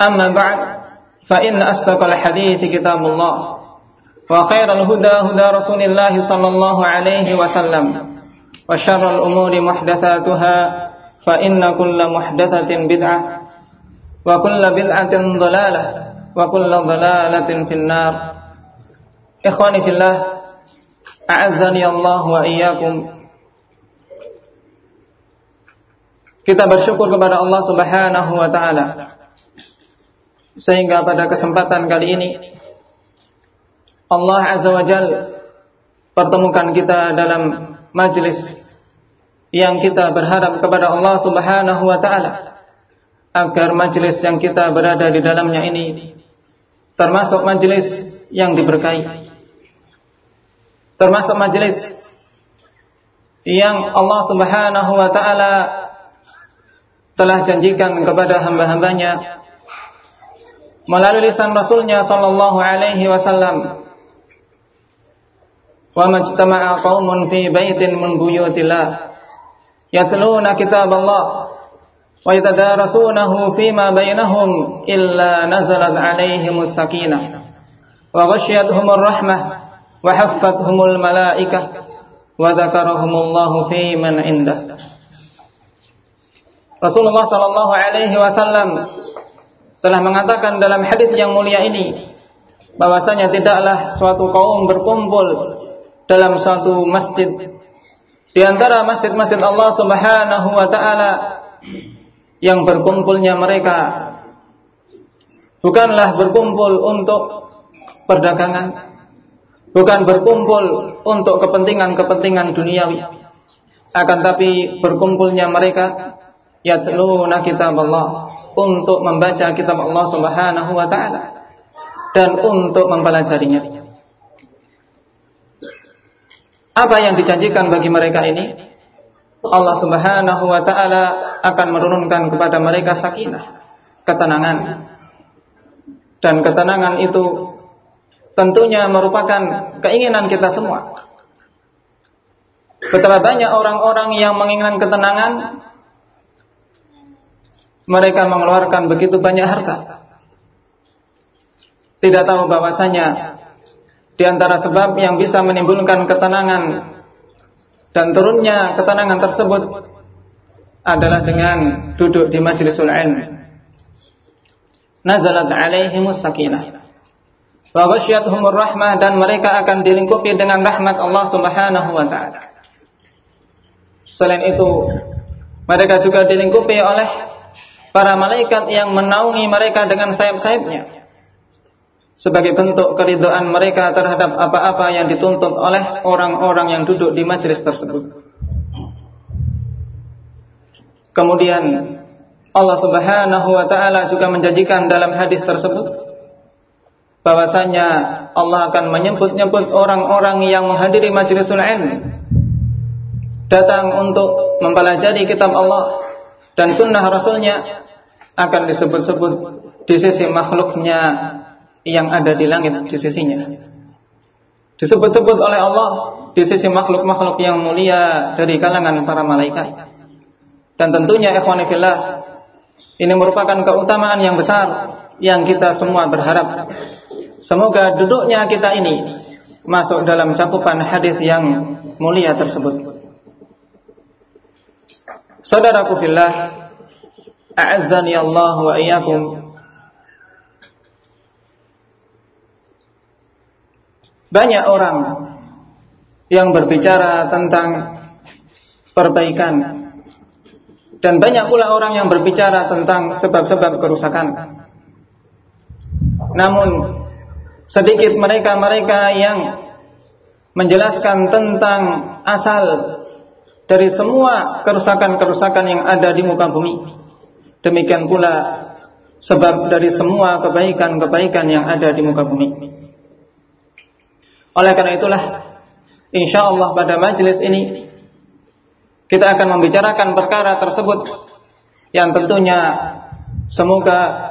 أما بعد فإن أصدق الحديث كتاب الله وخير الهدى هدى رسول الله صلى الله عليه وسلم وشر الأمور محدثاتها فإن كل محدثة بدعة وكل بدعة ضلالة وكل ضلالة في النار. إخواني في الله أعزني الله وإياكم. Kita bersyukur kepada Allah Subhanahu wa taala. Sehingga pada kesempatan kali ini Allah Azza wa Jal pertemukan kita dalam majlis yang kita berharap kepada Allah Subhanahu wa taala agar majlis yang kita berada di dalamnya ini termasuk majlis yang diberkahi termasuk majlis yang Allah Subhanahu wa taala telah janjikan kepada hamba-hambanya melalui lisan Rasulnya sallallahu alaihi wasallam wa majtama'a qaumun fi baitin min buyutillah yatluna kitab Allah wa yatadarasunahu fima bainahum illa nazalat alaihimus sakinah wa ghashiyatuhumur rahmah wa haffathumul malaikah wa dzakarahumullahu fi man indah Rasulullah sallallahu alaihi wasallam telah mengatakan dalam hadis yang mulia ini bahwasanya tidaklah suatu kaum berkumpul dalam suatu masjid. Di antara masjid-masjid Allah Subhanahu wa taala yang berkumpulnya mereka bukanlah berkumpul untuk perdagangan bukan berkumpul untuk kepentingan-kepentingan duniawi. Akan tapi berkumpulnya mereka yatluna kitab Allah untuk membaca kitab Allah Subhanahu wa taala dan untuk mempelajarinya. Apa yang dijanjikan bagi mereka ini? Allah Subhanahu wa taala akan menurunkan kepada mereka sakinah, ketenangan. Dan ketenangan itu tentunya merupakan keinginan kita semua. Betapa banyak orang-orang yang menginginkan ketenangan mereka mengeluarkan begitu banyak harta. Tidak tahu bahwasanya di antara sebab yang bisa menimbulkan ketenangan dan turunnya ketenangan tersebut adalah dengan duduk di majlisul ilm. Nazalat alaihimus sakinah. Wa ghasyiyatuhumur rahmah dan mereka akan dilingkupi dengan rahmat Allah Subhanahu wa taala. Selain itu, mereka juga dilingkupi oleh para malaikat yang menaungi mereka dengan sayap-sayapnya sebagai bentuk keridhaan mereka terhadap apa-apa yang dituntut oleh orang-orang yang duduk di majelis tersebut. Kemudian Allah Subhanahu wa taala juga menjanjikan dalam hadis tersebut bahwasanya Allah akan menyebut-nyebut orang-orang yang menghadiri majlisul ilm datang untuk mempelajari kitab Allah dan sunnah Rasulnya akan disebut-sebut di sisi makhluknya yang ada di langit di sisinya. Disebut-sebut oleh Allah di sisi makhluk-makhluk yang mulia dari kalangan para malaikat. Dan tentunya ikhwanifillah ini merupakan keutamaan yang besar yang kita semua berharap. Semoga duduknya kita ini masuk dalam cakupan hadis yang mulia tersebut. Saudaraku fillah, a'azzani Allah wa iyyakum. Banyak orang yang berbicara tentang perbaikan dan banyak pula orang yang berbicara tentang sebab-sebab kerusakan. Namun sedikit mereka-mereka yang menjelaskan tentang asal dari semua kerusakan-kerusakan yang ada di muka bumi. Demikian pula sebab dari semua kebaikan-kebaikan yang ada di muka bumi. Oleh karena itulah Insya Allah pada majelis ini kita akan membicarakan perkara tersebut yang tentunya semoga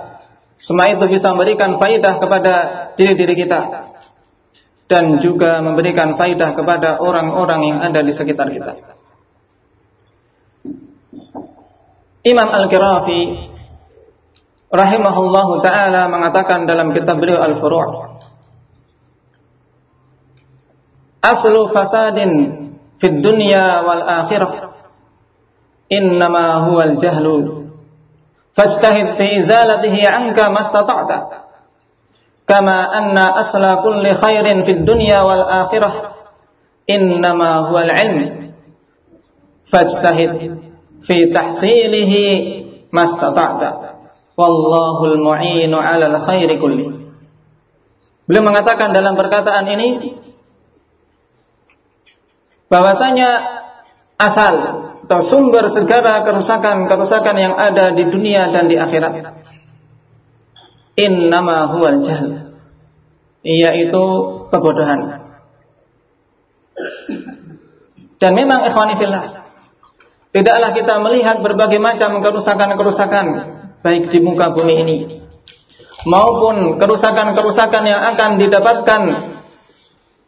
semua itu bisa memberikan faidah kepada diri-diri kita dan juga memberikan faidah kepada orang-orang yang ada di sekitar kita. Imam Al-Qirafi rahimahullahu taala mengatakan dalam kitab beliau Al-Furu' aslu fasadin fid dunya wal akhirah innama huwa al jahlu fajtahid fi izalatihi anka mastata'ta kama anna asla kulli khairin fid dunya wal akhirah innama huwa al ilm fajtahid fi tahsilihi mastata'ta. Wallahu al mu'inu 'ala al khairi kulli. Beliau mengatakan dalam perkataan ini bahwasanya asal atau sumber segala kerusakan-kerusakan yang ada di dunia dan di akhirat innama huwal jahl yaitu kebodohan. Dan memang ikhwani fillah tidaklah kita melihat berbagai macam kerusakan-kerusakan baik di muka bumi ini maupun kerusakan-kerusakan yang akan didapatkan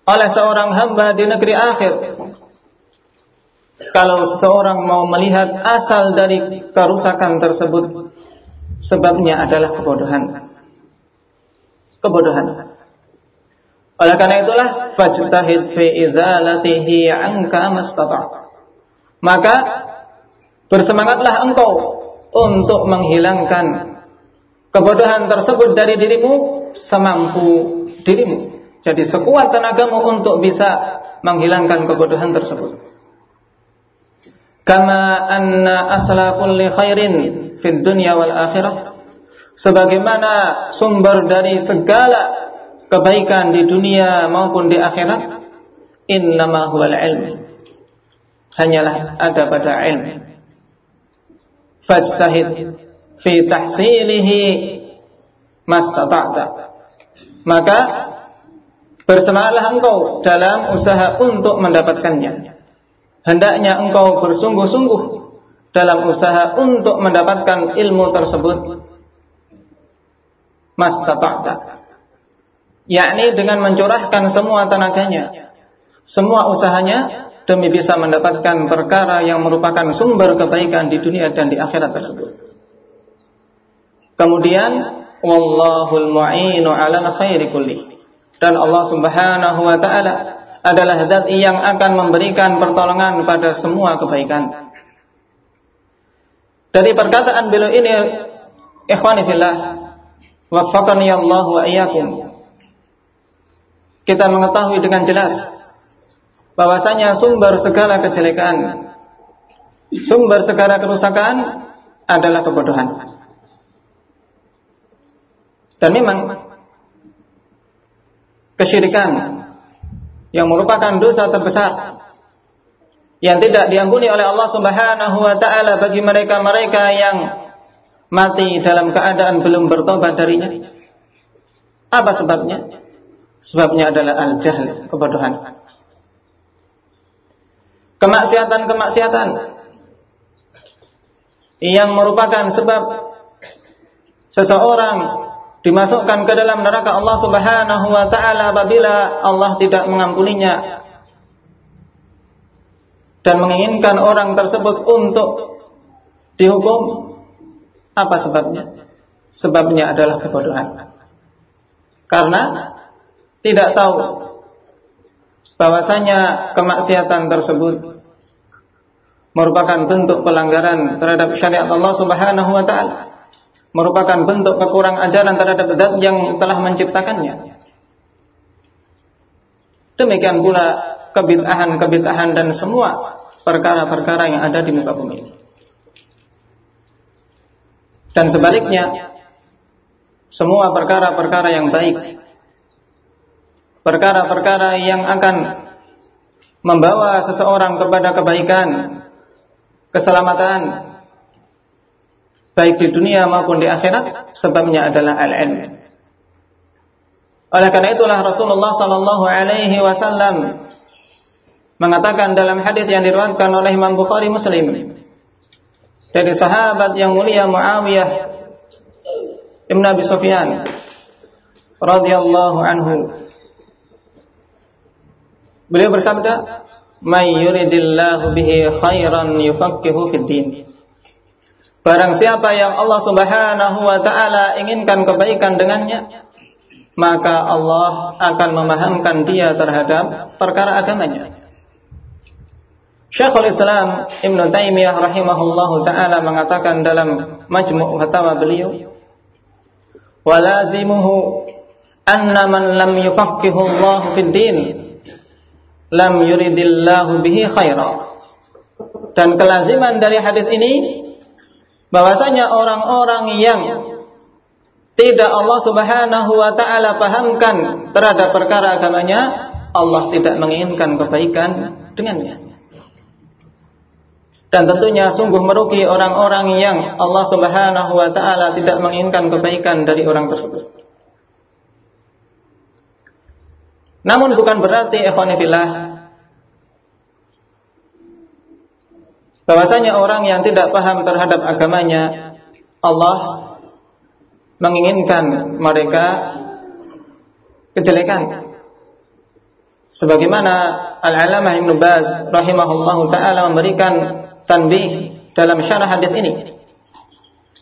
oleh seorang hamba di negeri akhir kalau seorang mau melihat asal dari kerusakan tersebut, sebabnya adalah kebodohan. Kebodohan. Oleh karena itulah fajtahid fi izalatihi anka mastata'. Maka bersemangatlah engkau untuk menghilangkan kebodohan tersebut dari dirimu semampu dirimu. Jadi sekuat tenagamu untuk bisa menghilangkan kebodohan tersebut. Kama anna asla kulli khairin fid dunya wal akhirah. Sebagaimana sumber dari segala kebaikan di dunia maupun di akhirat innama huwal ilm. Hanyalah ada pada ilmu. Fajtahid fi tahsilihi mastata'ta. Maka bersemangatlah engkau dalam usaha untuk mendapatkannya. Hendaknya engkau bersungguh-sungguh dalam usaha untuk mendapatkan ilmu tersebut. Mastata'ta. Yakni dengan mencurahkan semua tenaganya semua usahanya demi bisa mendapatkan perkara yang merupakan sumber kebaikan di dunia dan di akhirat tersebut kemudian wallahul mu'inu 'alal khairi kulli dan Allah Subhanahu wa taala adalah zat yang akan memberikan pertolongan pada semua kebaikan. Dari perkataan beliau ini, ikhwani fillah, wa. Kita mengetahui dengan jelas bahwasanya sumber segala kejelekan, sumber segala kerusakan adalah kebodohan. Dan memang kesyirikan yang merupakan dosa terbesar yang tidak diampuni oleh Allah Subhanahu wa taala bagi mereka-mereka yang mati dalam keadaan belum bertobat darinya. Apa sebabnya? Sebabnya adalah al-jahl, kebodohan. Kemaksiatan-kemaksiatan yang merupakan sebab seseorang dimasukkan ke dalam neraka Allah Subhanahu wa taala apabila Allah tidak mengampuninya dan menginginkan orang tersebut untuk dihukum apa sebabnya? Sebabnya adalah kebodohan. Karena tidak tahu bahwasanya kemaksiatan tersebut merupakan bentuk pelanggaran terhadap syariat Allah Subhanahu wa taala merupakan bentuk kekurang ajaran terhadap zat yang telah menciptakannya. Demikian pula kebid'ahan-kebid'ahan dan semua perkara-perkara yang ada di muka bumi Dan sebaliknya, semua perkara-perkara yang baik, perkara-perkara yang akan membawa seseorang kepada kebaikan, keselamatan, baik di dunia maupun di akhirat sebabnya adalah al-ilm. Oleh karena itulah Rasulullah sallallahu alaihi wasallam mengatakan dalam hadis yang diriwayatkan oleh Imam Bukhari Muslim dari sahabat yang mulia Muawiyah Ibn Abi Sufyan radhiyallahu anhu Beliau bersabda, "May yuridillahu bihi khairan yufaqihu fid din." Barang siapa yang Allah Subhanahu wa taala inginkan kebaikan dengannya, maka Allah akan memahamkan dia terhadap perkara agamanya. Syekhul Islam Ibn Taimiyah rahimahullahu taala mengatakan dalam Majmu' Fatawa beliau, "Walazimuhu anna man lam yufaqqihu Allah fid din lam yuridillahu bihi khaira." Dan kelaziman dari hadis ini bahwasanya orang-orang yang tidak Allah Subhanahu wa taala pahamkan terhadap perkara agamanya, Allah tidak menginginkan kebaikan dengannya. Dan tentunya sungguh merugi orang-orang yang Allah Subhanahu wa taala tidak menginginkan kebaikan dari orang tersebut. Namun bukan berarti ikhwanillah bahwasanya orang yang tidak paham terhadap agamanya Allah menginginkan mereka kejelekan. Sebagaimana Al-Alamah Ibn Baz rahimahullahu taala memberikan tanbih dalam syarah hadis ini.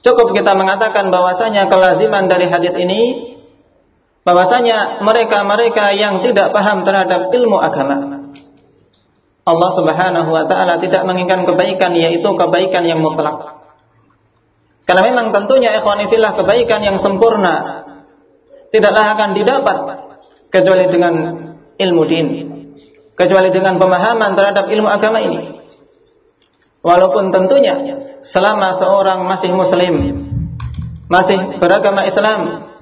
Cukup kita mengatakan bahwasanya kelaziman dari hadis ini bahwasanya mereka-mereka yang tidak paham terhadap ilmu agama Allah Subhanahu wa taala tidak menginginkan kebaikan yaitu kebaikan yang mutlak. Karena memang tentunya ikhwani fillah kebaikan yang sempurna tidaklah akan didapat kecuali dengan ilmu din, kecuali dengan pemahaman terhadap ilmu agama ini. Walaupun tentunya selama seorang masih muslim, masih beragama Islam,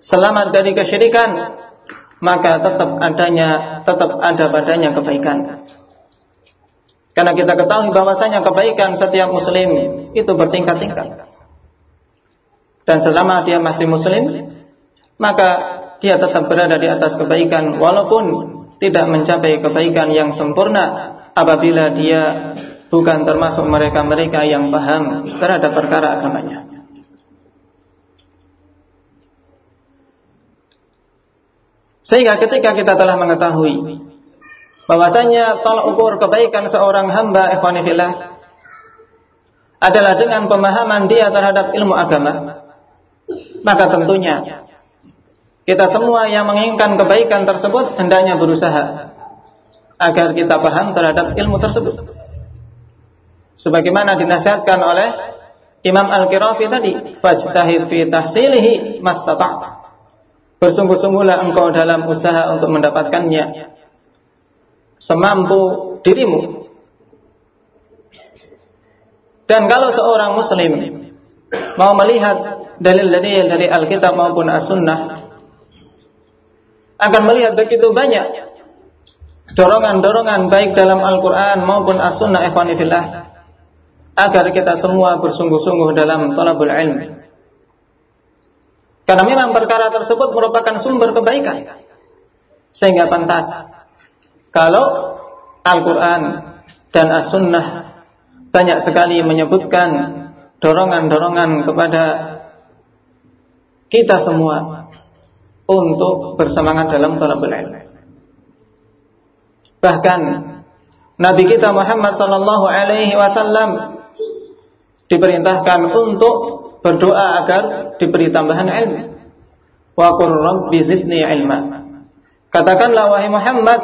selamat dari kesyirikan, maka tetap adanya tetap ada padanya kebaikan. Karena kita ketahui bahwasanya kebaikan setiap muslim itu bertingkat-tingkat. Dan selama dia masih muslim, maka dia tetap berada di atas kebaikan walaupun tidak mencapai kebaikan yang sempurna apabila dia bukan termasuk mereka-mereka yang paham terhadap perkara agamanya. Sehingga ketika kita telah mengetahui bahwasanya tolak ukur kebaikan seorang hamba ikhwanillah adalah dengan pemahaman dia terhadap ilmu agama maka tentunya kita semua yang menginginkan kebaikan tersebut hendaknya berusaha agar kita paham terhadap ilmu tersebut. Sebagaimana dinasihatkan oleh Imam Al-Qirafi tadi fajtahid fi tahsilihi mastata' bersungguh-sungguhlah engkau dalam usaha untuk mendapatkannya semampu dirimu. Dan kalau seorang muslim mau melihat dalil-dalil dari Alkitab maupun As-Sunnah akan melihat begitu banyak dorongan-dorongan baik dalam Al-Quran maupun As-Sunnah agar kita semua bersungguh-sungguh dalam talabul ilmi. Karena memang perkara tersebut merupakan sumber kebaikan. Sehingga pantas kalau Al-Quran dan As-Sunnah banyak sekali menyebutkan dorongan-dorongan kepada kita semua untuk bersemangat dalam talabul ilmu. Bahkan Nabi kita Muhammad sallallahu alaihi wasallam diperintahkan untuk berdoa agar diberi tambahan ilmu. Wa qur rabbi zidni ilma. Katakanlah wahai Muhammad,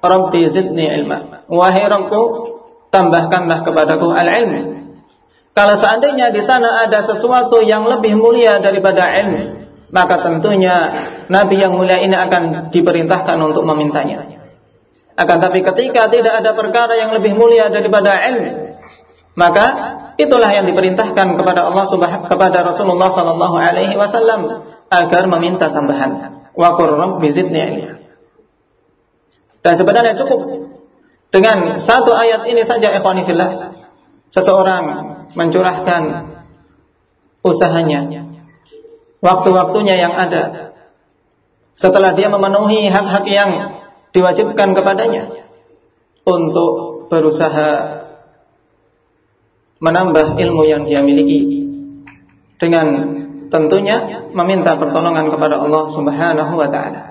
rabbi zidni ilma. Wahai Rabbku, tambahkanlah kepadaku al-ilmu. Kalau seandainya di sana ada sesuatu yang lebih mulia daripada ilmu, maka tentunya Nabi yang mulia ini akan diperintahkan untuk memintanya. Akan tapi ketika tidak ada perkara yang lebih mulia daripada ilmu, maka itulah yang diperintahkan kepada Allah Subhanahu kepada Rasulullah sallallahu alaihi wasallam agar meminta tambahan. Wa. Dan sebenarnya cukup dengan satu ayat ini saja ikhwani fillah seseorang mencurahkan usahanya waktu-waktunya yang ada setelah dia memenuhi hak-hak yang diwajibkan kepadanya untuk berusaha menambah ilmu yang dia miliki dengan tentunya meminta pertolongan kepada Allah Subhanahu wa taala.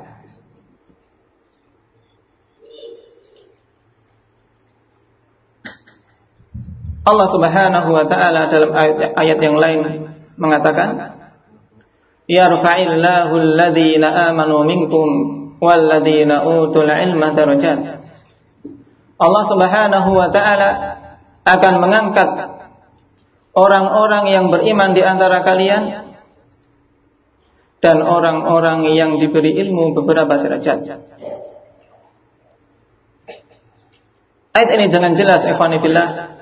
Allah Subhanahu wa taala dalam ayat, ayat yang lain mengatakan yarfa'illahu alladhina amanu minkum walladzina utul ilma darajat. Allah Subhanahu wa taala akan mengangkat orang-orang yang beriman di antara kalian dan orang-orang yang diberi ilmu beberapa derajat. Ayat ini dengan jelas ikhwanifillah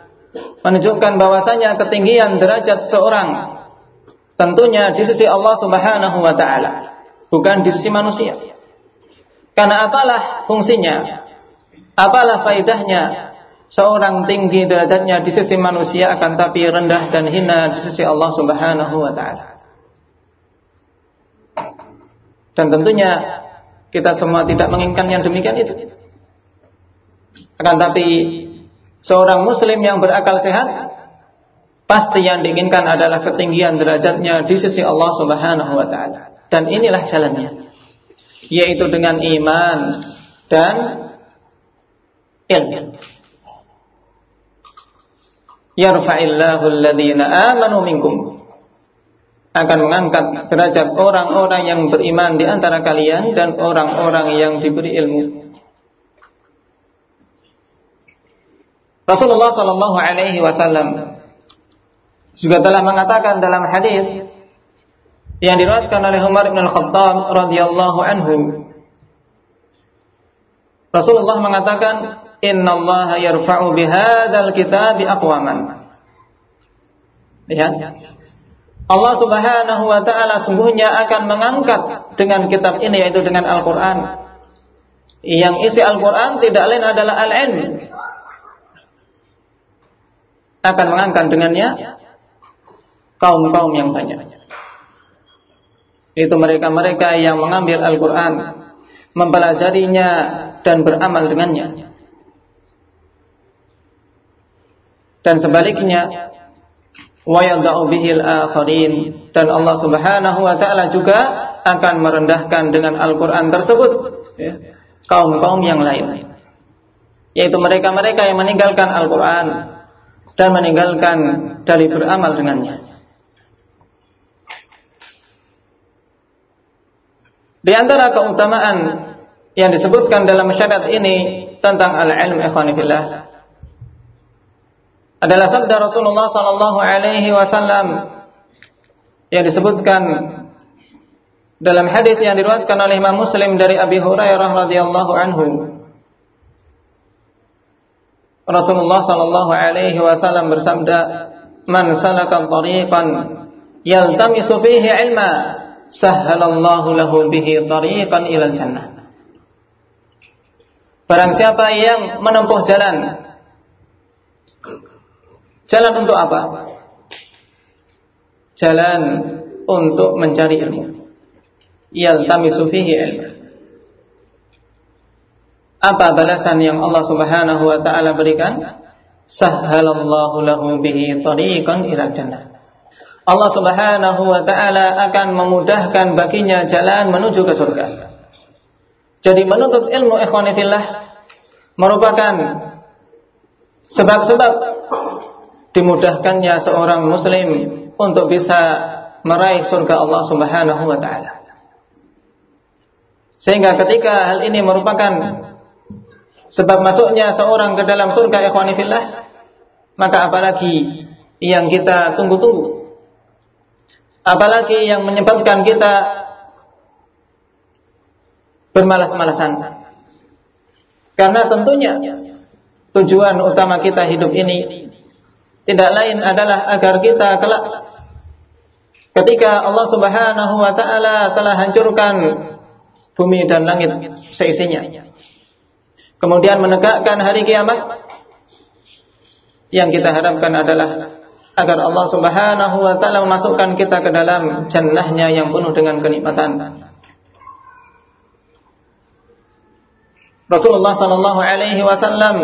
menunjukkan bahwasanya ketinggian derajat seseorang tentunya di sisi Allah Subhanahu wa taala, bukan di sisi manusia. Karena apalah fungsinya? Apalah faidahnya seorang tinggi derajatnya di sisi manusia akan tapi rendah dan hina di sisi Allah Subhanahu wa taala. Dan tentunya kita semua tidak menginginkan yang demikian itu. Akan tapi seorang muslim yang berakal sehat pasti yang diinginkan adalah ketinggian derajatnya di sisi Allah Subhanahu wa taala. Dan inilah jalannya yaitu dengan iman dan ilmu. Yarfa'illahu alladhina amanu minkum akan mengangkat derajat orang-orang yang beriman di antara kalian dan orang-orang yang diberi ilmu. Rasulullah sallallahu alaihi wasallam juga telah mengatakan dalam hadis yang diriwayatkan oleh Umar bin Al-Khattab radhiyallahu anhu Rasulullah mengatakan Inna Allah yarfa'u bihadzal kitabi aqwaman. Lihat. Allah Subhanahu wa taala sungguhnya akan mengangkat dengan kitab ini yaitu dengan Al-Qur'an. Yang isi Al-Qur'an tidak lain adalah al-ilm. Akan mengangkat dengannya kaum-kaum yang banyak. Itu mereka-mereka yang mengambil Al-Quran, mempelajarinya dan beramal dengannya. Dan sebaliknya, wayadau bihil akharin dan Allah Subhanahu wa taala juga akan merendahkan dengan Al-Qur'an tersebut ya, kaum-kaum yang lain. Yaitu mereka-mereka yang meninggalkan Al-Qur'an dan meninggalkan dari beramal dengannya. Di antara keutamaan yang disebutkan dalam syariat ini tentang al-ilm ikhwanifillah adalah sabda Rasulullah sallallahu alaihi wasallam yang disebutkan dalam hadis yang diriwayatkan oleh Imam Muslim dari Abi Hurairah radhiyallahu anhu Rasulullah sallallahu alaihi wasallam bersabda man salaka tariqan yaltamisu fihi ilma sahhalallahu lahu bihi tariqan ilal jannah. Barang siapa yang menempuh jalan Jalan untuk apa? Jalan untuk mencari ilmu. Yaltamisu fihi ilmu. Apa balasan yang Allah Subhanahu wa taala berikan? Sahhalallahu lahu bihi tariqan ilal jannah. Allah Subhanahu wa taala akan memudahkan baginya jalan menuju ke surga. Jadi menuntut ilmu ikhwanifillah merupakan sebab-sebab dimudahkannya seorang muslim untuk bisa meraih surga Allah Subhanahu wa taala. Sehingga ketika hal ini merupakan sebab masuknya seorang ke dalam surga ikhwanifillah, maka apalagi yang kita tunggu-tunggu apalagi yang menyebabkan kita bermalas-malasan. Karena tentunya tujuan utama kita hidup ini tidak lain adalah agar kita kelak ketika Allah Subhanahu wa taala telah hancurkan bumi dan langit seisinya. Kemudian menegakkan hari kiamat yang kita harapkan adalah agar Allah Subhanahu wa taala memasukkan kita ke dalam jannahnya yang penuh dengan kenikmatan. Rasulullah sallallahu alaihi wasallam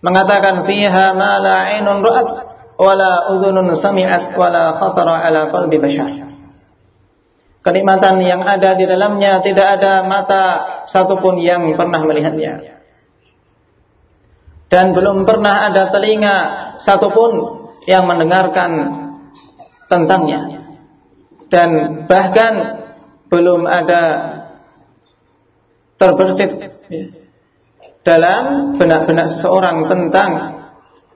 mengatakan fiha ma la 'ainun ra'at wa la udhunun sami'at wa la khatara 'ala qalbi bashar. Kenikmatan yang ada di dalamnya tidak ada mata satupun yang pernah melihatnya. Dan belum pernah ada telinga satupun yang mendengarkan tentangnya dan bahkan belum ada terbersit dalam benak-benak seseorang tentang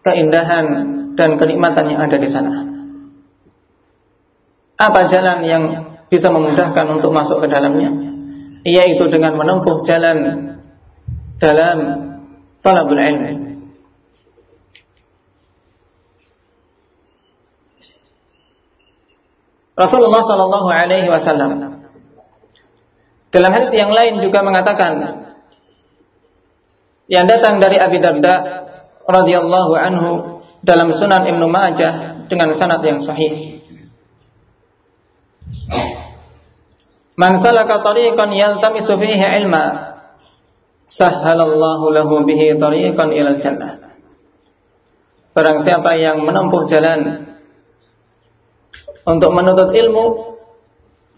keindahan dan kenikmatan yang ada di sana. Apa jalan yang bisa memudahkan untuk masuk ke dalamnya? Yaitu dengan menempuh jalan dalam talabul ilmi. Rasulullah Shallallahu Alaihi Wasallam dalam hadis yang lain juga mengatakan yang datang dari Abi Darda radhiyallahu anhu dalam Sunan Ibnu Majah dengan sanad yang sahih. Man salaka tariqan yaltamisu fihi ilma sahhalallahu lahu bihi tariqan ilal jannah. Barang siapa yang menempuh jalan untuk menuntut ilmu,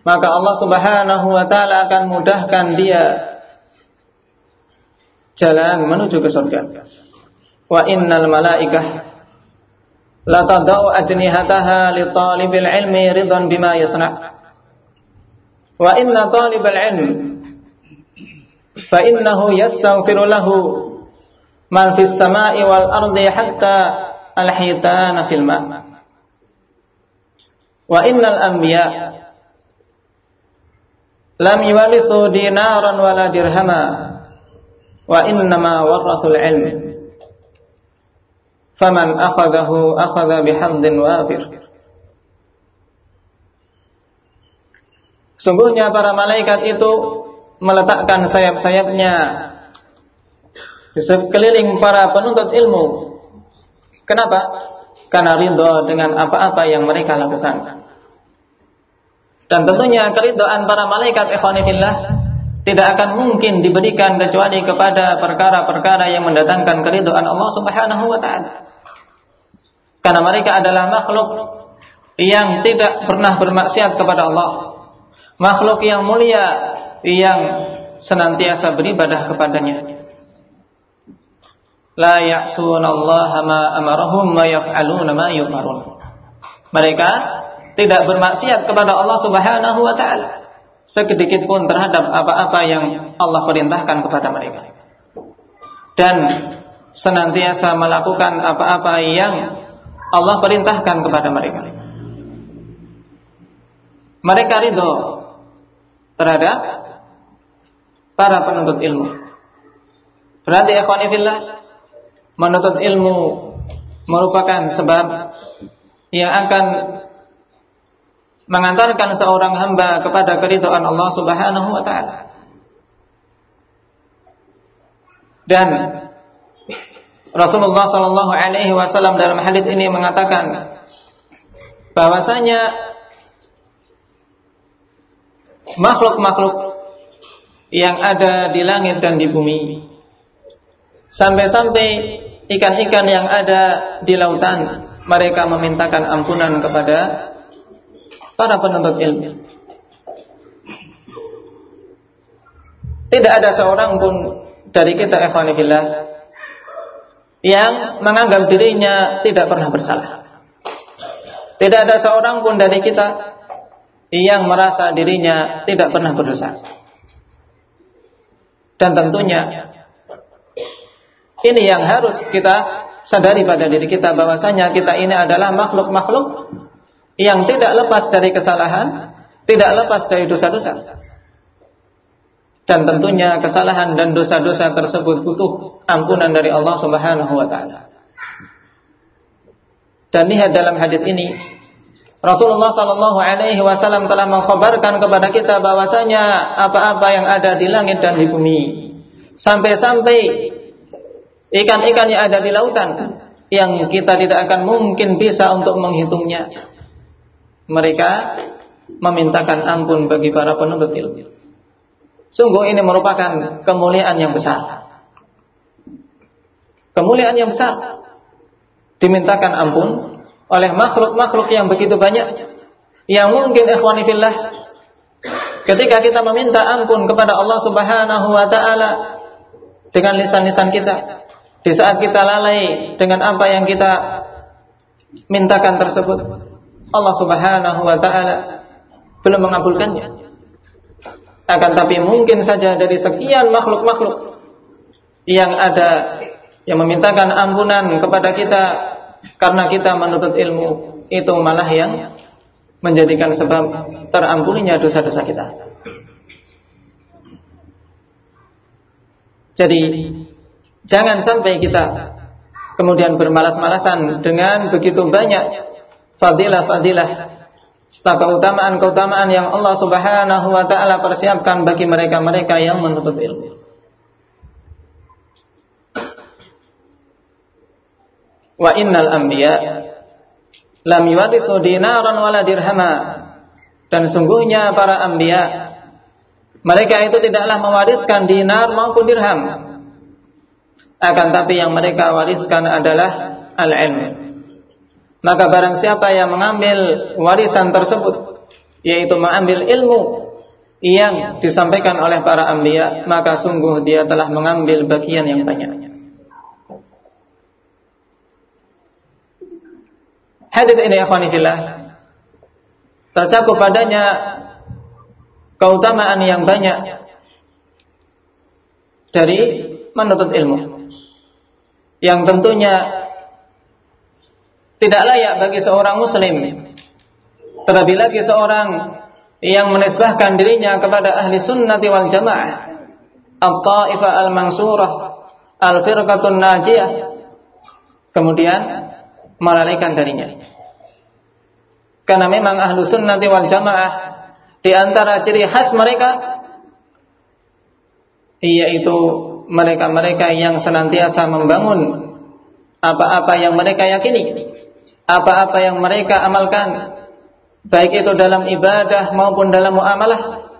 maka Allah Subhanahu wa taala akan mudahkan dia jalan menuju ke surga. Wa innal malaikah la tadau ajnihataha li talibil ilmi ridan bima yasna. Wa inna talibal ilm fa innahu yastaghfiru lahu man fis sama'i wal ardi hatta al-hitana fil ma'. Wa innal anbiya lam yuwarithu dinaran wala dirhama wa innama warathul ilm faman akhadahu akhadha bihadzin wafir Sungguhnya para malaikat itu meletakkan sayap-sayapnya di sekeliling para penuntut ilmu. Kenapa? karena ridho dengan apa-apa yang mereka lakukan. Dan tentunya keridhaan para malaikat ikhwanillah tidak akan mungkin diberikan kecuali kepada perkara-perkara yang mendatangkan keridhaan Allah Subhanahu wa taala. Karena mereka adalah makhluk yang tidak pernah bermaksiat kepada Allah. Makhluk yang mulia yang senantiasa beribadah kepadanya la ya'sunallaha ma amarahum ma yaf'aluna ma yu'marun. Mereka tidak bermaksiat kepada Allah Subhanahu wa taala sedikit pun terhadap apa-apa yang Allah perintahkan kepada mereka. Dan senantiasa melakukan apa-apa yang Allah perintahkan kepada mereka. Mereka ridho terhadap para penuntut ilmu. Berarti ikhwanifillah menuntut ilmu merupakan sebab yang akan mengantarkan seorang hamba kepada keridhaan Allah Subhanahu wa taala. Dan Rasulullah sallallahu alaihi wasallam dalam hadis ini mengatakan bahwasanya makhluk-makhluk yang ada di langit dan di bumi sampai-sampai ikan-ikan yang ada di lautan mereka memintakan ampunan kepada para penuntut ilmu. Tidak ada seorang pun dari kita ikhwanillah yang menganggap dirinya tidak pernah bersalah. Tidak ada seorang pun dari kita yang merasa dirinya tidak pernah berdosa. Dan tentunya ini yang harus kita sadari pada diri kita bahwasanya kita ini adalah makhluk-makhluk yang tidak lepas dari kesalahan, tidak lepas dari dosa-dosa. Dan tentunya kesalahan dan dosa-dosa tersebut butuh ampunan dari Allah Subhanahu wa taala. Dan lihat dalam hadis ini Rasulullah Shallallahu Alaihi Wasallam telah mengkhabarkan kepada kita bahwasanya apa-apa yang ada di langit dan di bumi, sampai-sampai ikan-ikan yang ada di lautan yang kita tidak akan mungkin bisa untuk menghitungnya. Mereka memintakan ampun bagi para penuntut ilmu. Sungguh ini merupakan kemuliaan yang besar. Kemuliaan yang besar. Dimintakan ampun oleh makhluk-makhluk yang begitu banyak. Yang mungkin ikhwani fillah ketika kita meminta ampun kepada Allah Subhanahu wa taala dengan lisan-lisan kita, di saat kita lalai dengan apa yang kita mintakan tersebut, Allah Subhanahu wa taala belum mengabulkannya. Akan tapi mungkin saja dari sekian makhluk-makhluk yang ada yang memintakan ampunan kepada kita karena kita menuntut ilmu itu malah yang menjadikan sebab terampuninya dosa-dosa kita. Jadi Jangan sampai kita kemudian bermalas-malasan dengan begitu banyak fadilah-fadilah serta keutamaan-keutamaan yang Allah Subhanahu wa taala persiapkan bagi mereka-mereka yang menuntut ilmu. Wa innal anbiya lam yuwarithu dinaran wala dirhama dan sungguhnya para anbiya mereka itu tidaklah mewariskan dinar maupun dirham akan tapi yang mereka wariskan adalah al-ilm. Maka barang siapa yang mengambil warisan tersebut, yaitu mengambil ilmu yang disampaikan oleh para anbiya, maka sungguh dia telah mengambil bagian yang banyak. Hadis ini fillah tercakup padanya keutamaan yang banyak dari menuntut ilmu yang tentunya tidak layak bagi seorang muslim. Terlebih lagi seorang yang menisbahkan dirinya kepada ahli sunnati wal jamaah. Al-ta'ifah al-mansurah al-firqatun najiyah. Kemudian melalaikan darinya. Karena memang ahli sunnati wal jamaah di antara ciri khas mereka yaitu mereka-mereka yang senantiasa membangun apa-apa yang mereka yakini, apa-apa yang mereka amalkan, baik itu dalam ibadah maupun dalam muamalah,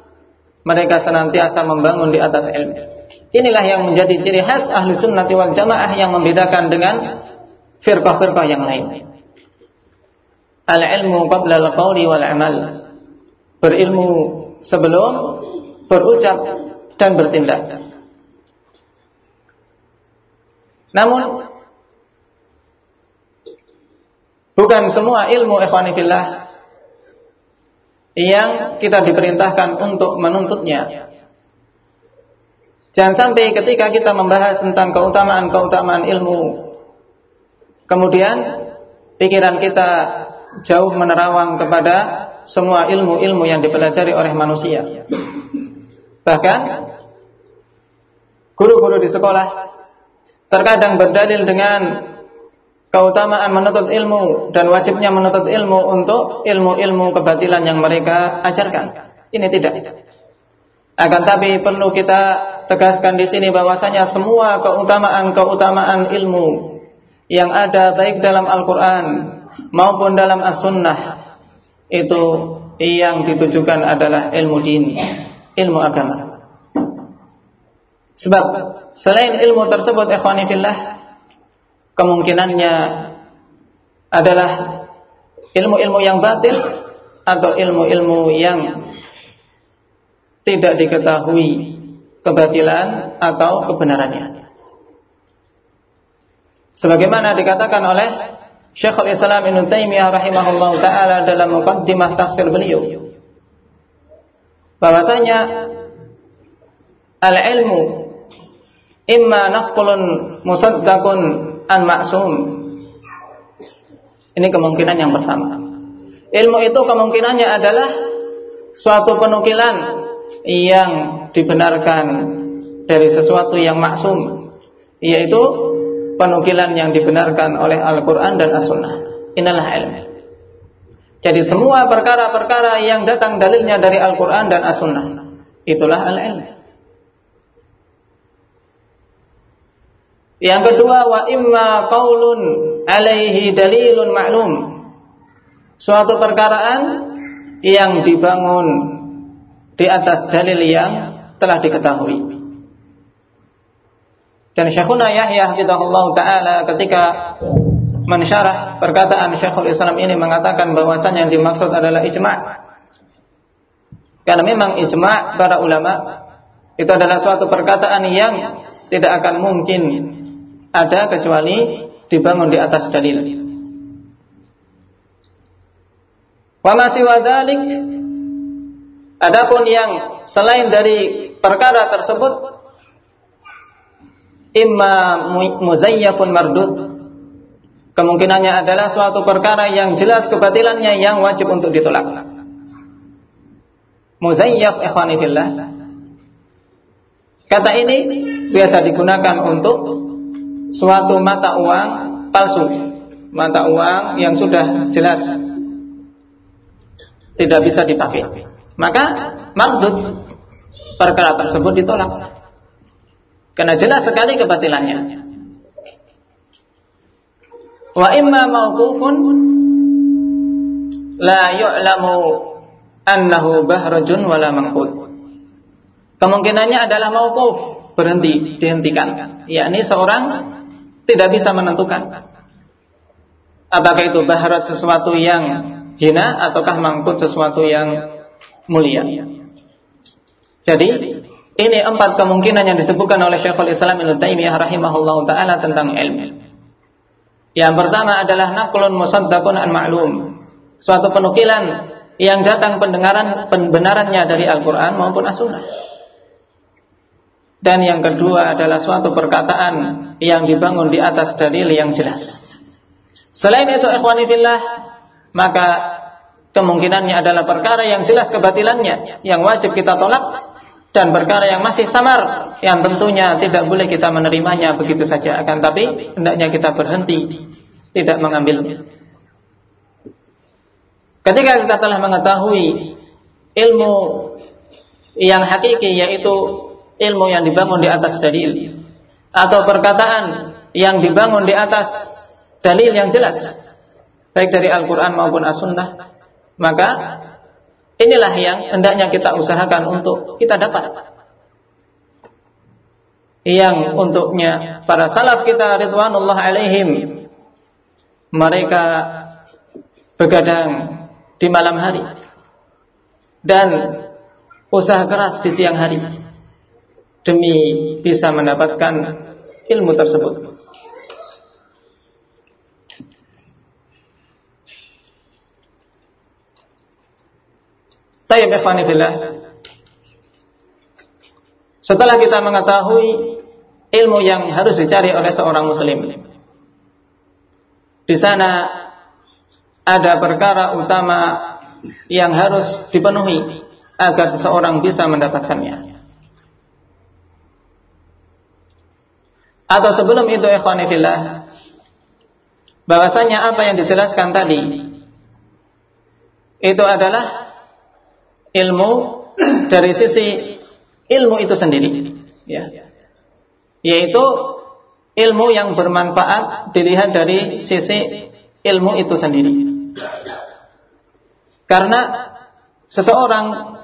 mereka senantiasa membangun di atas ilmu. Inilah yang menjadi ciri khas ahli sunnati wal jamaah yang membedakan dengan firqah-firqah yang lain. Al-ilmu qabla al-qawli wal amal. Berilmu sebelum berucap dan bertindak. Namun bukan semua ilmu ikhwanifillah yang kita diperintahkan untuk menuntutnya. Jangan sampai ketika kita membahas tentang keutamaan-keutamaan ilmu, kemudian pikiran kita jauh menerawang kepada semua ilmu-ilmu yang dipelajari oleh manusia. Bahkan guru-guru di sekolah terkadang berdalil dengan keutamaan menuntut ilmu dan wajibnya menuntut ilmu untuk ilmu-ilmu kebatilan yang mereka ajarkan. Ini tidak. Akan tapi perlu kita tegaskan di sini bahwasanya semua keutamaan-keutamaan ilmu yang ada baik dalam Al-Qur'an maupun dalam As-Sunnah itu yang ditujukan adalah ilmu din, ilmu agama. Sebab selain ilmu tersebut ikhwani fillah kemungkinannya adalah ilmu-ilmu yang batil atau ilmu-ilmu yang tidak diketahui kebatilan atau kebenarannya. Sebagaimana dikatakan oleh Syekhul Islam Ibnu Taimiyah rahimahullah taala dalam mukaddimah tafsir beliau bahwasanya al-ilmu imma naqlun musaddaqun an maksum. Ini kemungkinan yang pertama. Ilmu itu kemungkinannya adalah suatu penukilan yang dibenarkan dari sesuatu yang maksum, yaitu penukilan yang dibenarkan oleh Al-Quran dan As-Sunnah. Inilah ilmu. Jadi semua perkara-perkara yang datang dalilnya dari Al-Quran dan As-Sunnah, itulah al-ilmu. Yang kedua wa imma qaulun alaihi dalilun ma'lum. Suatu perkaraan yang dibangun di atas dalil yang telah diketahui. Dan Syekhuna Yahya Allah taala ketika mensyarah perkataan Syekhul Islam ini mengatakan bahwasanya yang dimaksud adalah ijma'. Karena memang ijma' para ulama itu adalah suatu perkataan yang tidak akan mungkin ada kecuali dibangun di atas dalil. Wa masih wadalik Adapun yang selain dari perkara tersebut imma muzayyafun mardud kemungkinannya adalah suatu perkara yang jelas kebatilannya yang wajib untuk ditolak. Muzayyaf ikhwani fillah. Kata ini biasa digunakan untuk suatu mata uang palsu, mata uang yang sudah jelas tidak bisa dipakai. Maka mardud perkara tersebut ditolak. Karena jelas sekali kebatilannya. Wa imma mauqufun la yu'lamu annahu bahrajun wala mangqud. Kemungkinannya adalah mauquf, berhenti, dihentikan. Yakni seorang tidak bisa menentukan apakah itu baharat sesuatu yang hina ataukah mangkut sesuatu yang mulia. Jadi ini empat kemungkinan yang disebutkan oleh Syekhul Islam Ibnu Taimiyah rahimahullah taala tentang ilmu. Yang pertama adalah naklun musaddaqun an ma'lum. Suatu penukilan yang datang pendengaran pembenarannya dari Al-Qur'an maupun As-Sunnah. Dan yang kedua adalah suatu perkataan yang dibangun di atas dalil yang jelas. Selain itu ikhwani fillah, maka kemungkinannya adalah perkara yang jelas kebatilannya yang wajib kita tolak dan perkara yang masih samar yang tentunya tidak boleh kita menerimanya begitu saja akan tapi hendaknya kita berhenti tidak mengambilnya. Ketika kita telah mengetahui ilmu yang hakiki yaitu ilmu yang dibangun di atas dalil. Atau perkataan yang dibangun di atas dalil yang jelas. Baik dari Al-Qur'an maupun As-Sunnah. Maka inilah yang hendaknya kita usahakan untuk kita dapat. Yang untuknya para salaf kita ridwanullah alaihim. Mereka begadang di malam hari. Dan usaha keras di siang hari demi bisa mendapatkan ilmu tersebut. Tayyib ikhwani fillah. Setelah kita mengetahui ilmu yang harus dicari oleh seorang muslim. Di sana ada perkara utama yang harus dipenuhi agar seseorang bisa mendapatkannya. Atau sebelum itu ikhwanifillah bahwasanya apa yang dijelaskan tadi itu adalah ilmu dari sisi ilmu itu sendiri. Ya. Yaitu ilmu yang bermanfaat dilihat dari sisi ilmu itu sendiri. Karena seseorang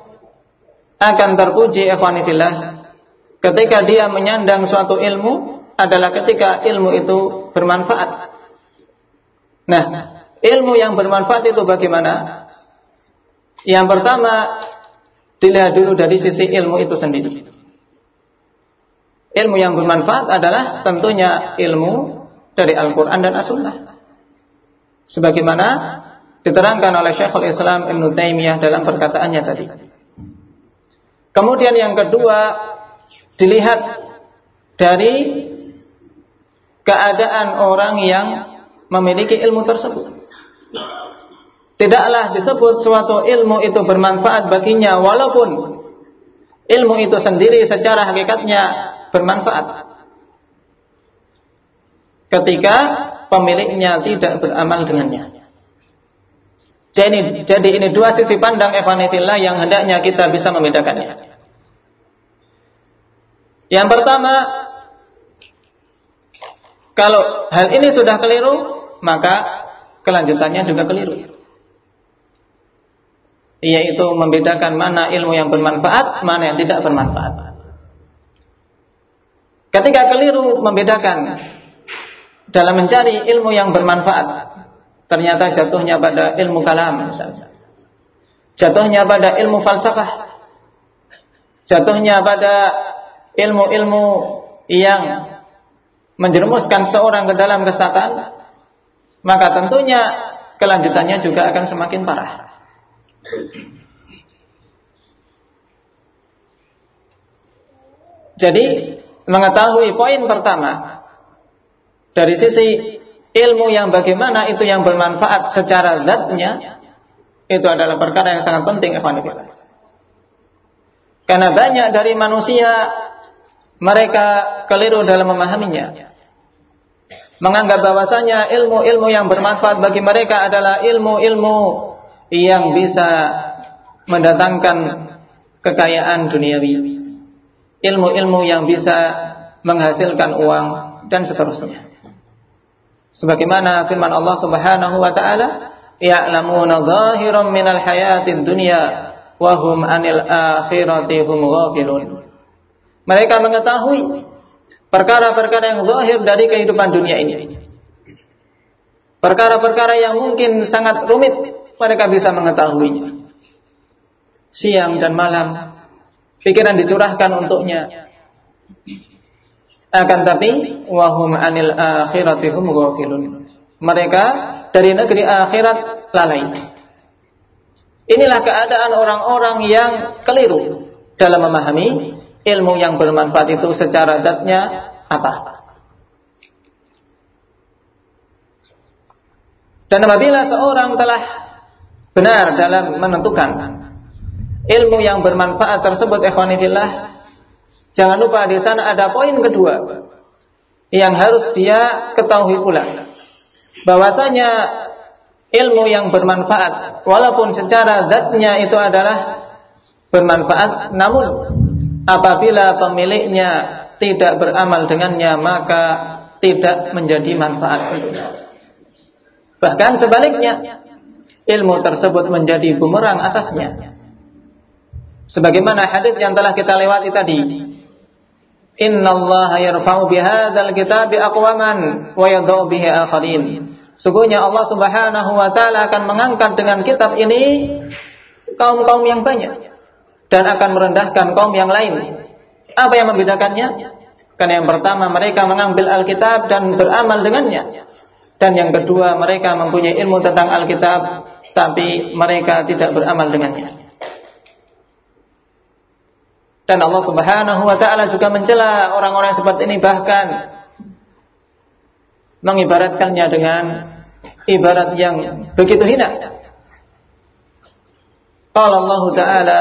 akan terpuji ikhwanifillah ketika dia menyandang suatu ilmu adalah ketika ilmu itu bermanfaat. Nah, ilmu yang bermanfaat itu bagaimana? Yang pertama, dilihat dulu dari sisi ilmu itu sendiri. Ilmu yang bermanfaat adalah tentunya ilmu dari Al-Quran dan As-Sunnah. Sebagaimana diterangkan oleh Syekhul Islam Ibn Taimiyah dalam perkataannya tadi. Kemudian yang kedua, dilihat dari keadaan orang yang memiliki ilmu tersebut. Tidaklah disebut suatu ilmu itu bermanfaat baginya walaupun ilmu itu sendiri secara hakikatnya bermanfaat. Ketika pemiliknya tidak beramal dengannya. Jadi, jadi ini dua sisi pandang evanifillah yang hendaknya kita bisa membedakannya. Yang pertama, kalau hal ini sudah keliru, maka kelanjutannya juga keliru yaitu membedakan mana ilmu yang bermanfaat, mana yang tidak bermanfaat. Ketika keliru membedakan dalam mencari ilmu yang bermanfaat, ternyata jatuhnya pada ilmu kalam. Jatuhnya pada ilmu falsafah. Jatuhnya pada ilmu-ilmu yang menjerumuskan seorang ke dalam kesatan, maka tentunya kelanjutannya juga akan semakin parah. Jadi mengetahui poin pertama dari sisi ilmu yang bagaimana itu yang bermanfaat secara zatnya itu adalah perkara yang sangat penting Karena banyak dari manusia mereka keliru dalam memahaminya. Menganggap bahwasanya ilmu-ilmu yang bermanfaat bagi mereka adalah ilmu-ilmu yang bisa mendatangkan kekayaan duniawi, ilmu-ilmu yang bisa menghasilkan uang dan seterusnya. Sebagaimana firman Allah Subhanahu wa taala, "Ya'lamuna dhahiran minal hayatid dunya wa hum 'anil akhirati hum ghafilun." Mereka mengetahui perkara-perkara yang zahir dari kehidupan dunia ini. Perkara-perkara yang mungkin sangat rumit mereka bisa mengetahuinya. Siang dan malam, pikiran dicurahkan untuknya. Akan tapi, wahum anil akhiratihum ghafilun. Mereka dari negeri akhirat lalai. Inilah keadaan orang-orang yang keliru dalam memahami ilmu yang bermanfaat itu secara datnya apa. Dan apabila seorang telah benar dalam menentukan ilmu yang bermanfaat tersebut ikhwanifillah jangan lupa di sana ada poin kedua yang harus dia ketahui pula bahwasanya ilmu yang bermanfaat walaupun secara zatnya itu adalah bermanfaat namun apabila pemiliknya tidak beramal dengannya maka tidak menjadi manfaat untuknya bahkan sebaliknya ilmu tersebut menjadi bumerang atasnya. Sebagaimana hadis yang telah kita lewati tadi. Inna Allah yarfa'u bihadzal kitabi aqwaman wa yadh'u bihi akharin. Sungguhnya Allah Subhanahu wa taala akan mengangkat dengan kitab ini kaum-kaum yang banyak dan akan merendahkan kaum yang lain. Apa yang membedakannya? Karena yang pertama mereka mengambil Alkitab dan beramal dengannya. Dan yang kedua mereka mempunyai ilmu tentang Alkitab tapi mereka tidak beramal dengannya. Dan Allah Subhanahu wa taala juga mencela orang-orang seperti ini bahkan mengibaratkannya dengan ibarat yang begitu hina. Qala Allah Ta'ala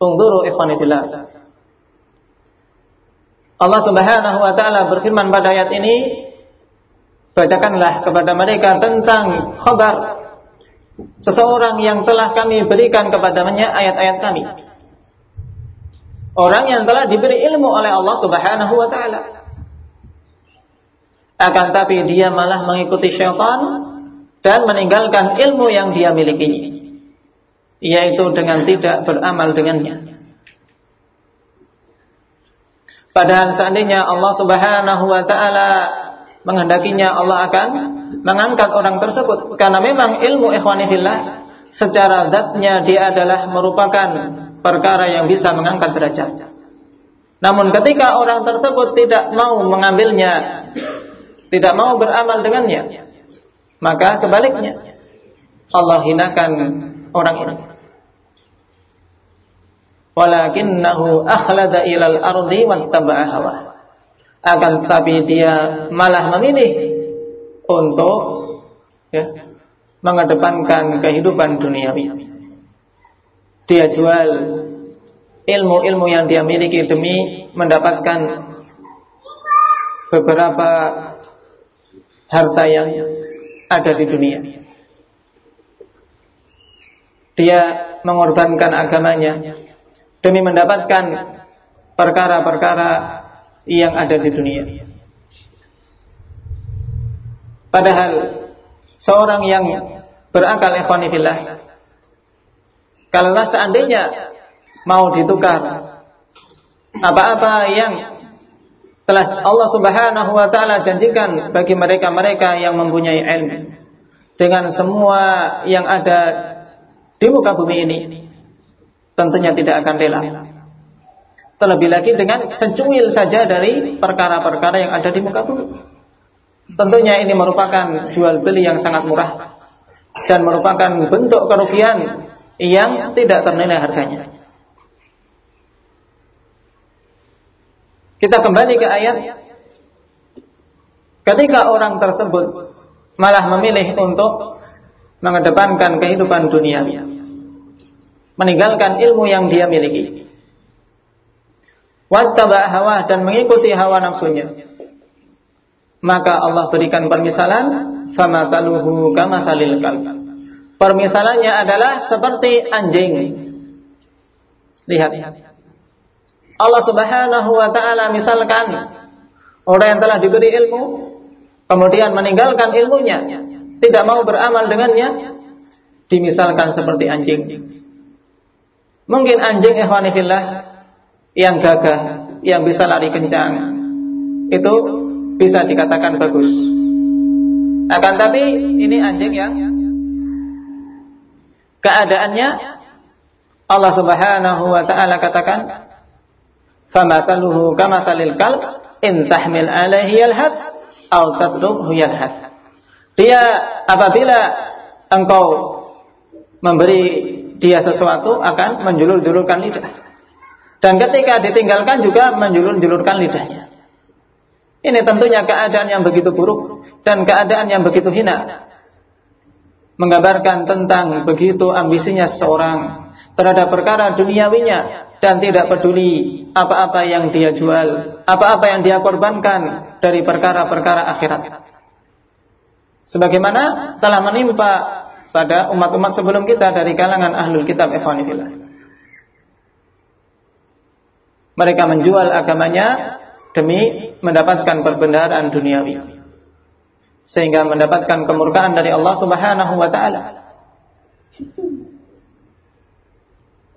Bi ayatina Ungduru ikhwani fillah Allah Subhanahu wa taala berfirman pada ayat ini bacakanlah kepada mereka tentang khabar seseorang yang telah kami berikan kepadanya ayat-ayat kami. Orang yang telah diberi ilmu oleh Allah Subhanahu wa taala. Akan tapi dia malah mengikuti syaitan dan meninggalkan ilmu yang dia miliki yaitu dengan tidak beramal dengannya. Padahal seandainya Allah Subhanahu wa taala menghendakinya Allah akan mengangkat orang tersebut karena memang ilmu ikhwani fillah secara zatnya dia adalah merupakan perkara yang bisa mengangkat derajat. Namun ketika orang tersebut tidak mau mengambilnya, tidak mau beramal dengannya, maka sebaliknya Allah hinakan orang ini. Walakinnahu akhlada ilal ardi wattaba'a hawa. Akan tetapi dia malah memilih untuk ya, mengedepankan kehidupan duniawi. Dia jual ilmu-ilmu yang dia miliki demi mendapatkan beberapa harta yang ada di dunia. Dia mengorbankan agamanya demi mendapatkan perkara-perkara yang ada di dunia. Padahal seorang yang berakal ikhwanifillah kalau seandainya mau ditukar apa-apa yang telah Allah Subhanahu wa taala janjikan bagi mereka-mereka yang mempunyai ilmu dengan semua yang ada di muka bumi ini tentunya tidak akan rela. Terlebih lagi dengan secuil saja dari perkara-perkara yang ada di muka bumi. Tentunya ini merupakan jual beli yang sangat murah dan merupakan bentuk kerugian yang tidak ternilai harganya. Kita kembali ke ayat. Ketika orang tersebut malah memilih untuk mengedepankan kehidupan dunia meninggalkan ilmu yang dia miliki. Wattaba hawa dan mengikuti hawa nafsunya. Maka Allah berikan permisalan famataluhu kamathalil kalb. Permisalannya adalah seperti anjing. Lihat. Allah Subhanahu wa taala misalkan orang yang telah diberi ilmu kemudian meninggalkan ilmunya, tidak mau beramal dengannya, dimisalkan seperti anjing. Mungkin anjing ikhwanifillah yang gagah, yang bisa lari kencang, itu bisa dikatakan bagus. Akan tapi ini anjing yang keadaannya Allah Subhanahu wa taala katakan famataluhu kamatalil kalb in tahmil alaihi yalhad atau tatrukhu yalhad. Dia apabila engkau memberi dia sesuatu akan menjulur-julurkan lidah. Dan ketika ditinggalkan juga menjulur-julurkan lidahnya. Ini tentunya keadaan yang begitu buruk dan keadaan yang begitu hina. Menggambarkan tentang begitu ambisinya seseorang terhadap perkara duniawinya dan tidak peduli apa-apa yang dia jual, apa-apa yang dia korbankan dari perkara-perkara akhirat. Sebagaimana telah menimpa pada umat-umat sebelum kita dari kalangan ahlul kitab ikhwanifillah. Mereka menjual agamanya demi mendapatkan perbendaharaan duniawi. Sehingga mendapatkan kemurkaan dari Allah subhanahu wa ta'ala.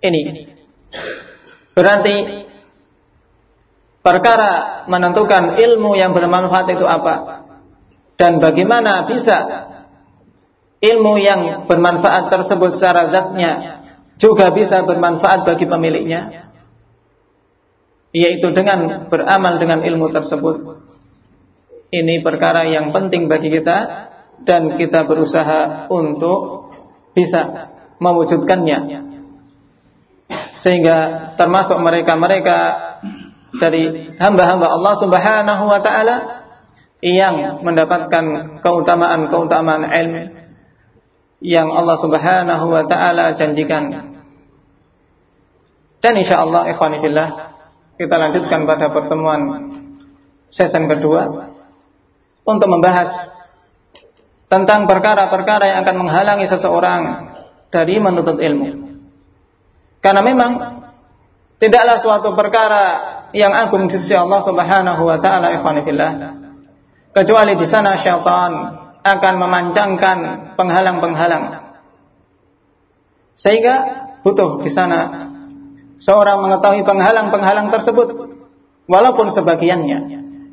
Ini. Berarti perkara menentukan ilmu yang bermanfaat itu apa. Dan bagaimana bisa ilmu yang bermanfaat tersebut secara zatnya juga bisa bermanfaat bagi pemiliknya. Yaitu dengan beramal dengan ilmu tersebut. Ini perkara yang penting bagi kita dan kita berusaha untuk bisa mewujudkannya. Sehingga termasuk mereka-mereka dari hamba-hamba Allah Subhanahu wa taala yang mendapatkan keutamaan-keutamaan ilmu yang Allah Subhanahu wa taala janjikan. Dan insyaallah ikhwani fillah kita lanjutkan pada pertemuan season kedua untuk membahas tentang perkara-perkara yang akan menghalangi seseorang dari menuntut ilmu. Karena memang tidaklah suatu perkara yang agung di sisi Allah Subhanahu wa taala ikhwanillah kecuali di sana syaitan akan memancangkan penghalang-penghalang. Sehingga butuh di sana seorang mengetahui penghalang-penghalang tersebut walaupun sebagiannya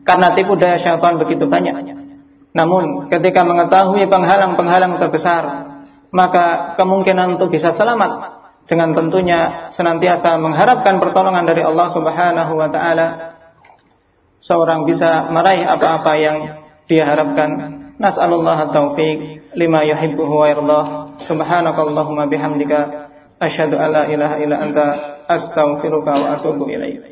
karena tipu daya syaitan begitu banyak. Namun ketika mengetahui penghalang-penghalang terbesar, maka kemungkinan untuk bisa selamat dengan tentunya senantiasa mengharapkan pertolongan dari Allah Subhanahu wa taala seorang bisa meraih apa-apa yang dia harapkan. Nas'alullah taufiq lima yuhibbuhu wa yardah. Subhanakallahumma bihamdika asyhadu an la ilaha illa anta astaghfiruka wa atubu ilaik.